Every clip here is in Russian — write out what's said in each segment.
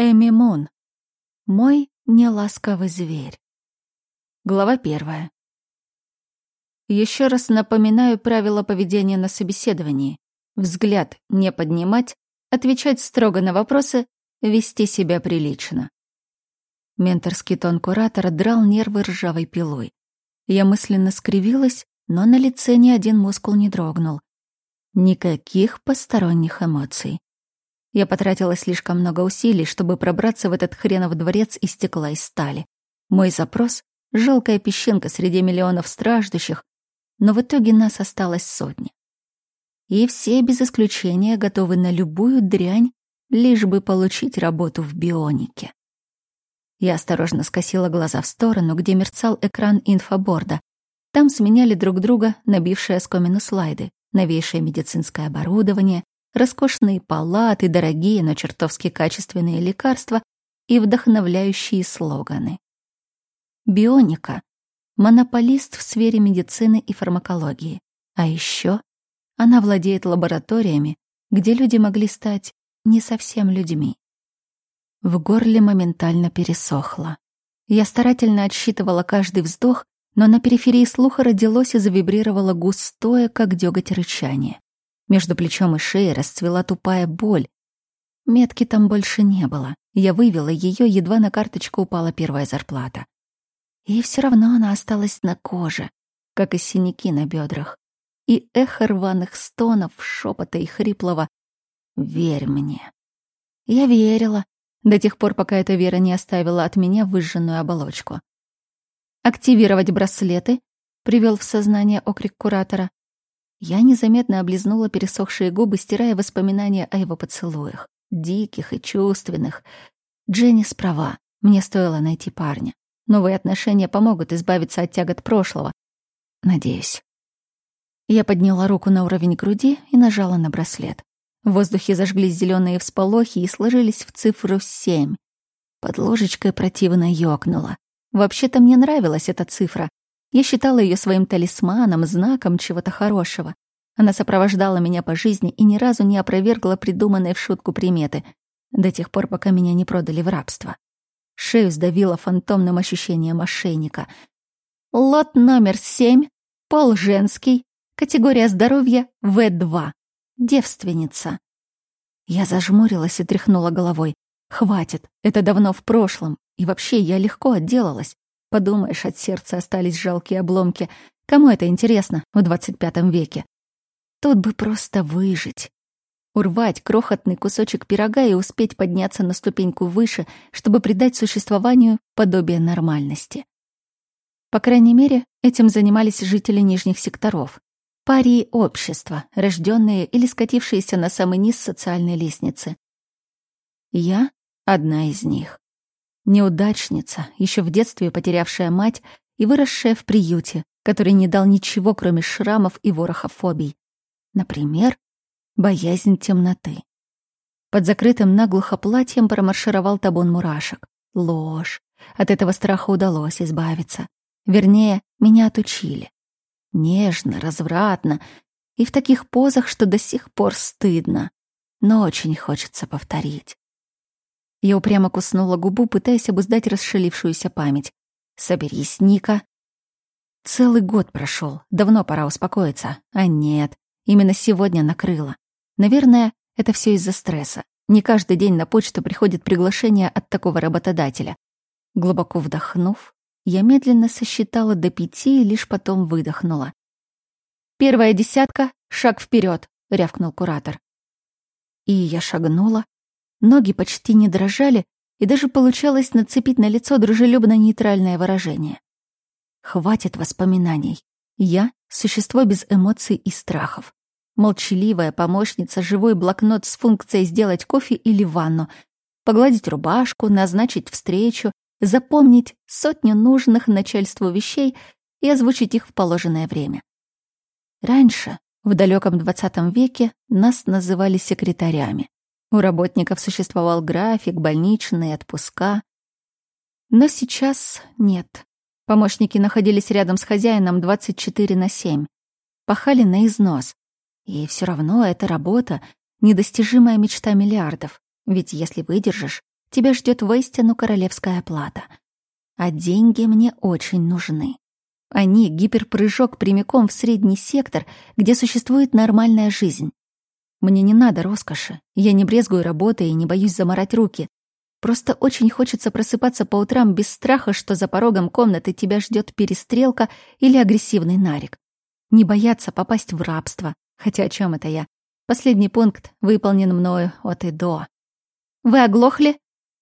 Эми Мун. Мой неласковый зверь. Глава первая. Еще раз напоминаю правила поведения на собеседовании. Взгляд не поднимать, отвечать строго на вопросы, вести себя прилично. Менторский тон куратора драл нервы ржавой пилой. Я мысленно скривилась, но на лице ни один мускул не дрогнул. Никаких посторонних эмоций. Я потратила слишком много усилий, чтобы пробраться в этот хренов дворец из стекла и стали. Мой запрос — жалкая песчинка среди миллионов страждущих, но в итоге нас осталось сотни. И все без исключения готовы на любую дрянь, лишь бы получить работу в бионике. Я осторожно скосила глаза в сторону, где мерцал экран инфоборда. Там сменяли друг друга набившие оскомину слайды, новейшее медицинское оборудование, роскошные палаты, дорогие, но чертовски качественные лекарства и вдохновляющие слоганы. Бионика — монополист в сфере медицины и фармакологии. А еще она владеет лабораториями, где люди могли стать не совсем людьми. В горле моментально пересохло. Я старательно отсчитывала каждый вздох, но на периферии слуха родилось и завибрировало густое, как дёготь рычание. Между плечом и шеей расцвела тупая боль. Метки там больше не было. Я вывела ее, едва на карточку упала первая зарплата. И все равно она осталась на коже, как и синяки на бедрах. И эхо рваных стонов, шепота и хриплого «Верь мне». Я верила, до тех пор, пока эта вера не оставила от меня выжженную оболочку. «Активировать браслеты», — привел в сознание окрик куратора. Я незаметно облизнула пересохшие губы, стирая воспоминания о его поцелуях. Диких и чувственных. Дженни справа. Мне стоило найти парня. Новые отношения помогут избавиться от тягот прошлого. Надеюсь. Я подняла руку на уровень груди и нажала на браслет. В воздухе зажглись зеленые всполохи и сложились в цифру семь. Под ложечкой противно ёкнуло. Вообще-то мне нравилась эта цифра. Я считала ее своим талисманом, знаком чего-то хорошего. Она сопровождала меня по жизни и ни разу не опровергла придуманные в шутку приметы, до тех пор, пока меня не продали в рабство. Шею сдавило фантомным ощущением мошенника. Лот номер семь, пол женский, категория здоровья В2. Девственница. Я зажмурилась и тряхнула головой. Хватит, это давно в прошлом. И вообще, я легко отделалась. Подумаешь, от сердца остались жалкие обломки. Кому это интересно в двадцать пятом веке? Тут бы просто выжить. Урвать крохотный кусочек пирога и успеть подняться на ступеньку выше, чтобы придать существованию подобие нормальности. По крайней мере, этим занимались жители нижних секторов. Парии общества, рожденные или скатившиеся на самый низ социальной лестницы. Я одна из них. Неудачница, еще в детстве потерявшая мать и выросшая в приюте, который не дал ничего, кроме шрамов и вороха фобий. Например, боязнь темноты. Под закрытым наглухо платьем промаршировал табун мурашек. Ложь. От этого страха удалось избавиться. Вернее, меня отучили. Нежно, развратно и в таких позах, что до сих пор стыдно, но очень хочется повторить. Я упрямо куснула губу, пытаясь обуздать расшалившуюся память. «Соберись, Ника!» Целый год прошел, давно пора успокоиться. А нет, именно сегодня накрыло. Наверное, это все из-за стресса. Не каждый день на почту приходит приглашение от такого работодателя. Глубоко вдохнув, я медленно сосчитала до пяти и лишь потом выдохнула. «Первая десятка, шаг вперед, рявкнул куратор. И я шагнула. Ноги почти не дрожали, и даже получалось нацепить на лицо дружелюбно-нейтральное выражение. Хватит воспоминаний. Я — существо без эмоций и страхов. Молчаливая помощница, живой блокнот с функцией сделать кофе или ванну, погладить рубашку, назначить встречу, запомнить сотню нужных начальству вещей и озвучить их в положенное время. Раньше, в далеком двадцатом веке, нас называли секретарями. У работников существовал график, больничные, отпуска. Но сейчас нет. Помощники находились рядом с хозяином 24 на 7. Пахали на износ. И все равно эта работа — недостижимая мечта миллиардов. Ведь если выдержишь, тебя ждет воистину королевская плата. А деньги мне очень нужны. Они — гиперпрыжок прямиком в средний сектор, где существует нормальная жизнь. Мне не надо роскоши, я не брезгую работой и не боюсь заморать руки. Просто очень хочется просыпаться по утрам без страха, что за порогом комнаты тебя ждет перестрелка или агрессивный нарик. Не бояться попасть в рабство. Хотя о чем это я? Последний пункт выполнен мною от и до. «Вы оглохли?»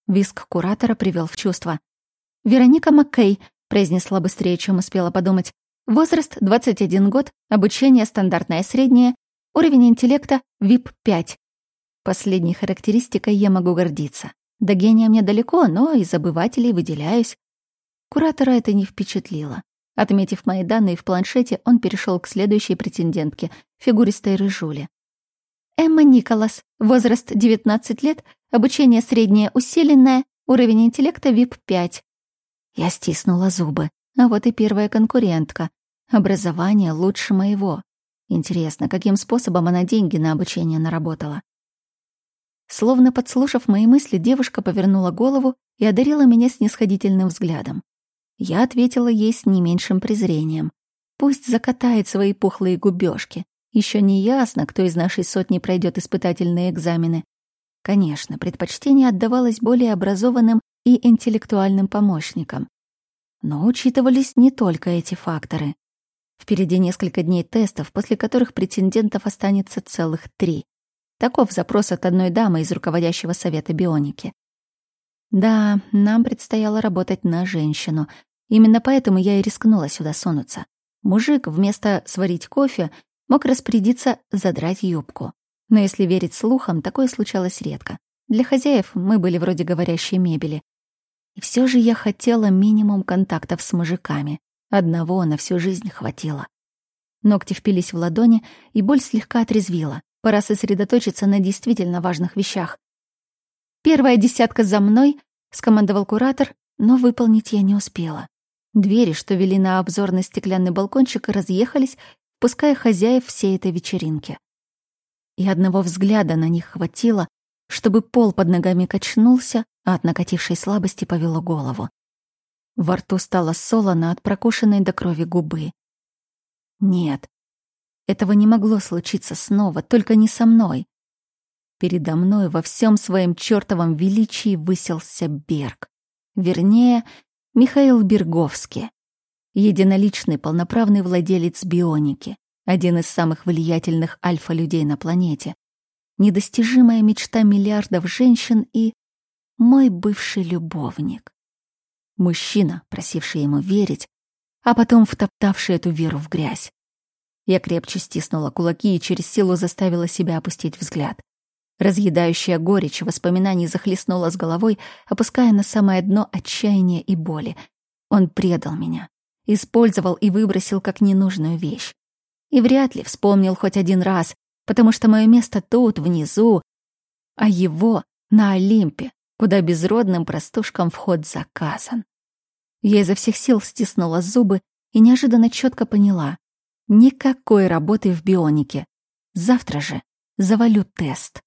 Виск куратора привел в чувство. «Вероника Маккей», — произнесла быстрее, чем успела подумать. «Возраст — 21 год, обучение стандартное среднее, уровень интеллекта — ВИП-5». Последней характеристикой я могу гордиться. До гения мне далеко, но из обывателей выделяюсь. Куратора это не впечатлило. Отметив мои данные в планшете, он перешел к следующей претендентке, фигуристой рыжуле. Эмма Николас, возраст 19 лет, обучение среднее усиленное, уровень интеллекта ВИП-5. Я стиснула зубы. А вот и первая конкурентка. Образование лучше моего. Интересно, каким способом она деньги на обучение наработала? Словно подслушав мои мысли, девушка повернула голову и одарила меня снисходительным взглядом. Я ответила ей с не меньшим презрением. Пусть закатает свои пухлые губёшки. Еще не ясно, кто из нашей сотни пройдет испытательные экзамены. Конечно, предпочтение отдавалось более образованным и интеллектуальным помощникам. Но учитывались не только эти факторы. Впереди несколько дней тестов, после которых претендентов останется целых три. Таков запрос от одной дамы из руководящего совета бионики. Да, нам предстояло работать на женщину. Именно поэтому я и рискнула сюда сунуться. Мужик вместо сварить кофе мог распорядиться задрать юбку. Но если верить слухам, такое случалось редко. Для хозяев мы были вроде говорящей мебели. И все же я хотела минимум контактов с мужиками. Одного на всю жизнь хватило. Ногти впились в ладони, и боль слегка отрезвила. Пора сосредоточиться на действительно важных вещах. «Первая десятка за мной», — скомандовал куратор, но выполнить я не успела. Двери, что вели на обзорный стеклянный балкончик, разъехались, пуская хозяев всей этой вечеринки. И одного взгляда на них хватило, чтобы пол под ногами качнулся, а от накатившей слабости повело голову. Во рту стало солоно от прокушенной до крови губы. Нет, этого не могло случиться снова, только не со мной. Передо мной во всем своем чертовом величии выселся Берг. Вернее, Михаил Берговский. Единоличный полноправный владелец бионики. Один из самых влиятельных альфа-людей на планете. Недостижимая мечта миллиардов женщин и мой бывший любовник. Мужчина, просивший ему верить, а потом втоптавший эту веру в грязь. Я крепче стиснула кулаки и через силу заставила себя опустить взгляд. Разъедающая горечь воспоминаний захлестнула с головой, опуская на самое дно отчаяния и боли. Он предал меня, использовал и выбросил как ненужную вещь. И вряд ли вспомнил хоть один раз, потому что мое место тут, внизу, а его на Олимпе, куда безродным простушкам вход заказан. Я изо всех сил стиснула зубы и неожиданно четко поняла. Никакой работы в бионике. Завтра же завалю тест.